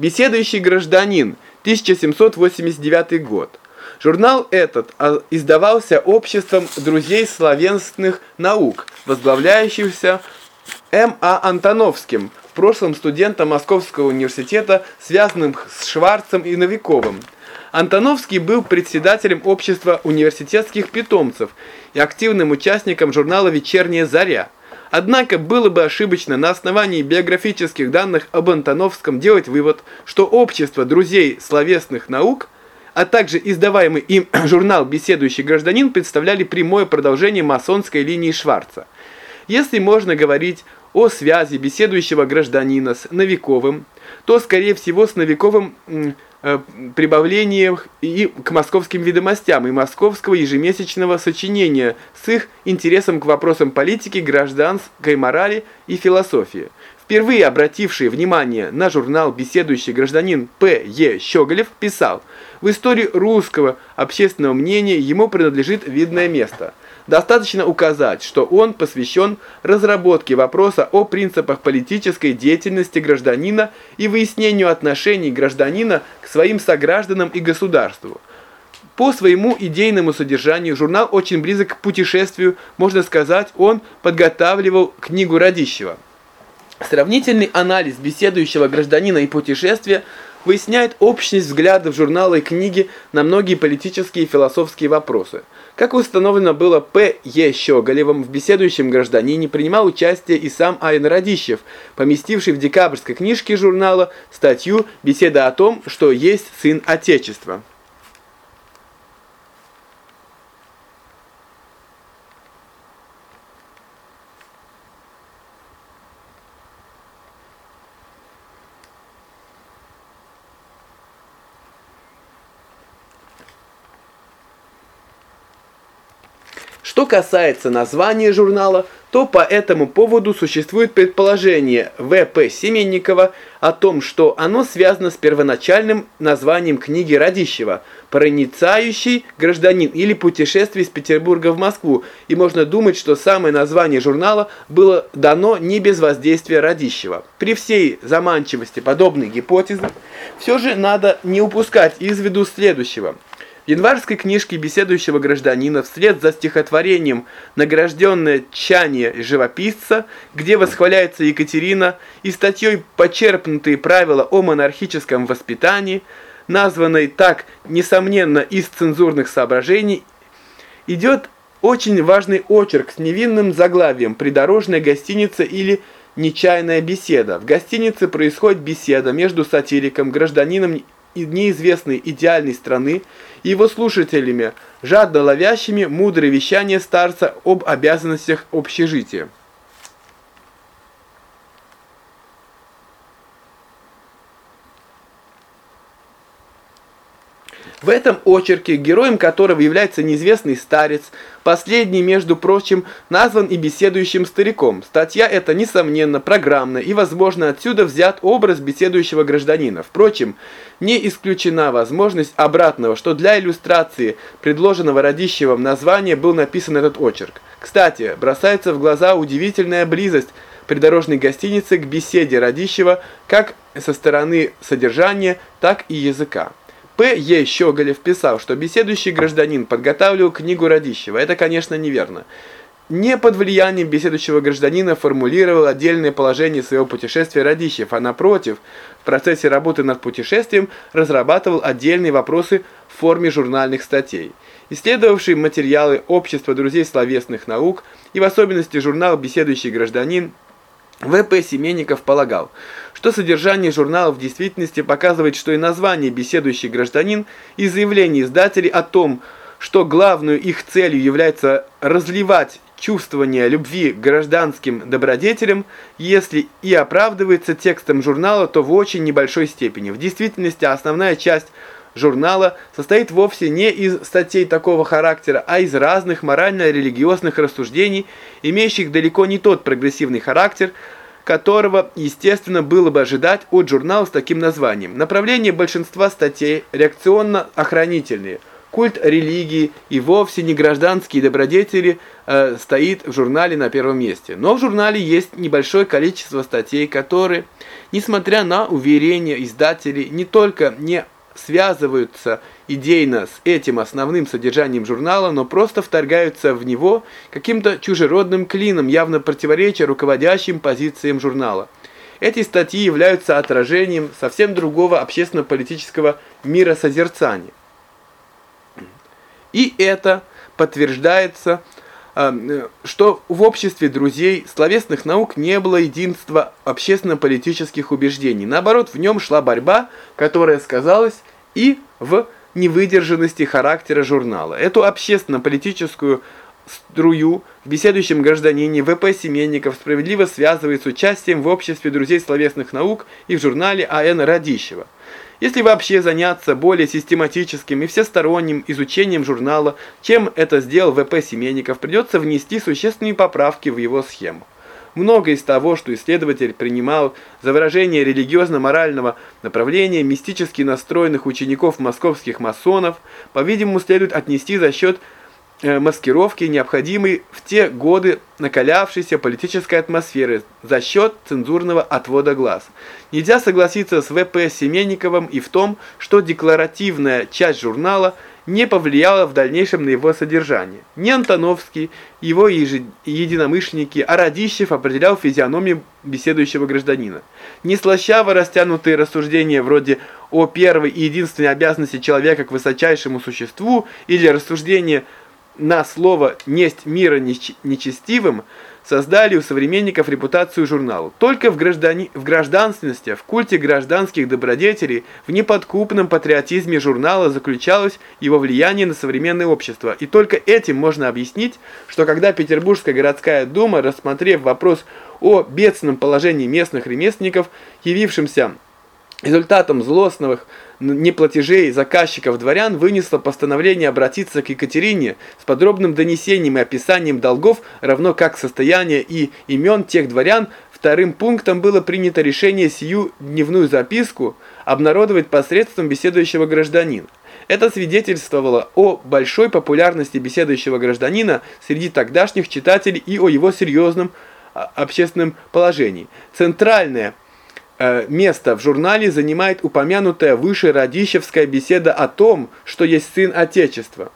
Беседующий гражданин, 1789 год. Журнал этот а, издавался обществом друзей славянских наук, возглавляющимся М.А. Антоновским, в прошлом студентом Московского университета, связанным с Шварцем и Новиковым. Антоновский был председателем общества университетских питомцев и активным участником журнала «Вечерняя заря». Однако было бы ошибочно на основании биографических данных об Антоновском делать вывод, что общество друзей словесных наук – а также издаваемый им журнал «Беседующий гражданин» представляли прямое продолжение масонской линии Шварца. Если можно говорить о связи беседующего гражданина с Новиковым, то, скорее всего, с Новиковым э, прибавлением и к московским ведомостям и московского ежемесячного сочинения с их интересом к вопросам политики, гражданской морали и философии. Впервые обративший внимание на журнал беседующий гражданин П. Е. Щеголев писал «В истории русского общественного мнения ему принадлежит видное место». Достаточно указать, что он посвящен разработке вопроса о принципах политической деятельности гражданина и выяснению отношений гражданина к своим согражданам и государству. По своему идейному содержанию журнал очень близок к путешествию, можно сказать, он подготавливал книгу Радищева. Сравнительный анализ беседующего гражданина и путешествия выясняет общность взглядов журнала и книги на многие политические и философские вопросы. Как установлено было П. Е. Щеголевым в беседующем гражданине принимал участие и сам Айн Радищев, поместивший в декабрьской книжке журнала статью «Беседа о том, что есть сын Отечества». Что касается названия журнала, то по этому поводу существует предположение В.П. Семенникова о том, что оно связано с первоначальным названием книги Радищева «Проницающий гражданин» или «Путешествие из Петербурга в Москву», и можно думать, что самое название журнала было дано не без воздействия Радищева. При всей заманчивости подобной гипотезы, все же надо не упускать из виду следующего – январской книжке беседующего гражданина вслед за стихотворением «Награжденное тчание живописца», где восхваляется Екатерина, и статьей «Почерпнутые правила о монархическом воспитании», названной так, несомненно, из цензурных соображений, идет очень важный очерк с невинным заглавием «Придорожная гостиница» или «Нечаянная беседа». В гостинице происходит беседа между сатириком, гражданином неизвестной идеальной страны и его слушателями, жадно ловящими мудрые вещания старца об обязанностях общежития. В этом очерке, героем которого является неизвестный старец, последний, между прочим, назван и беседующим стариком. Статья эта, несомненно, программная, и, возможно, отсюда взят образ беседующего гражданина. Впрочем, не исключена возможность обратного, что для иллюстрации предложенного Радищевым названия был написан этот очерк. Кстати, бросается в глаза удивительная близость придорожной гостиницы к беседе Радищева как со стороны содержания, так и языка. П. Е. Щеголев писал, что беседующий гражданин подготавливал книгу Радищева. Это, конечно, неверно. Не под влиянием беседующего гражданина формулировал отдельное положение своего путешествия Радищев, а напротив, в процессе работы над путешествием разрабатывал отдельные вопросы в форме журнальных статей. Исследовавший материалы Общества друзей словесных наук и в особенности журнал «Беседующий гражданин» В.П. Семенников полагал, что содержание журнала в действительности показывает, что и название «Беседующий гражданин» и заявление издателей о том, что главную их целью является разливать чувствование любви к гражданским добродетелям, если и оправдывается текстом журнала, то в очень небольшой степени. В действительности основная часть – журнала состоит вовсе не из статей такого характера, а из разных морально-религиозных рассуждений, имеющих далеко не тот прогрессивный характер, которого, естественно, было бы ожидать от журнала с таким названием. Направление большинства статей реакционно-охранительные, культ религии и вовсе не гражданские добродетели э, стоит в журнале на первом месте. Но в журнале есть небольшое количество статей, которые, несмотря на уверения издателей, не только не связываются идейно с этим основным содержанием журнала, но просто вторгаются в него каким-то чужеродным клином, явно противоречия руководящим позициям журнала. Эти статьи являются отражением совсем другого общественно-политического миросозерцания. И это подтверждается, что в обществе друзей словесных наук не было единства общественно-политических убеждений. Наоборот, в нем шла борьба, которая сказалась и в невыдержанности характера журнала. Эту общественно-политическую струю в беседующем гражданине В.П. Семенников справедливо связывает с участием в обществе друзей словесных наук и в журнале А.Н. Радищева. Если вообще заняться более систематическим и всесторонним изучением журнала, чем это сделал В.П. Семенников, придется внести существенные поправки в его схему. Многое из того, что исследователь принимал за выражение религиозно-морального направления мистически настроенных учеников московских масонов, по-видимому, следует отнести за счет маскировки, необходимой в те годы накалявшейся политической атмосферы за счет цензурного отвода глаз. Нельзя согласиться с В.П. Семенниковым и в том, что декларативная часть журнала не повлияла в дальнейшем на его содержание. Не Антоновский, его единомышленники, а Радищев определял физиономию беседующего гражданина. Не слащаво растянутые рассуждения вроде о первой и единственной обязанности человека к высочайшему существу или рассуждения на слово «несть мира нечестивым» создали у современников репутацию журнала. Только в, граждани... в гражданственности, в культе гражданских добродетелей, в неподкупном патриотизме журнала заключалось его влияние на современное общество. И только этим можно объяснить, что когда Петербургская городская дума, рассмотрев вопрос о бедственном положении местных ремесленников, явившимся результатом злостных неплатежей заказчиков дворян вынесла постановление обратиться к Екатерине с подробным донесением и описанием долгов, равно как состояния и имен тех дворян, вторым пунктом было принято решение сию дневную записку обнародовать посредством беседующего гражданина. Это свидетельствовало о большой популярности беседующего гражданина среди тогдашних читателей и о его серьезном а, общественном положении. Центральное место в журнале занимает упомянутая выше Радищевская беседа о том, что есть сын Отечества.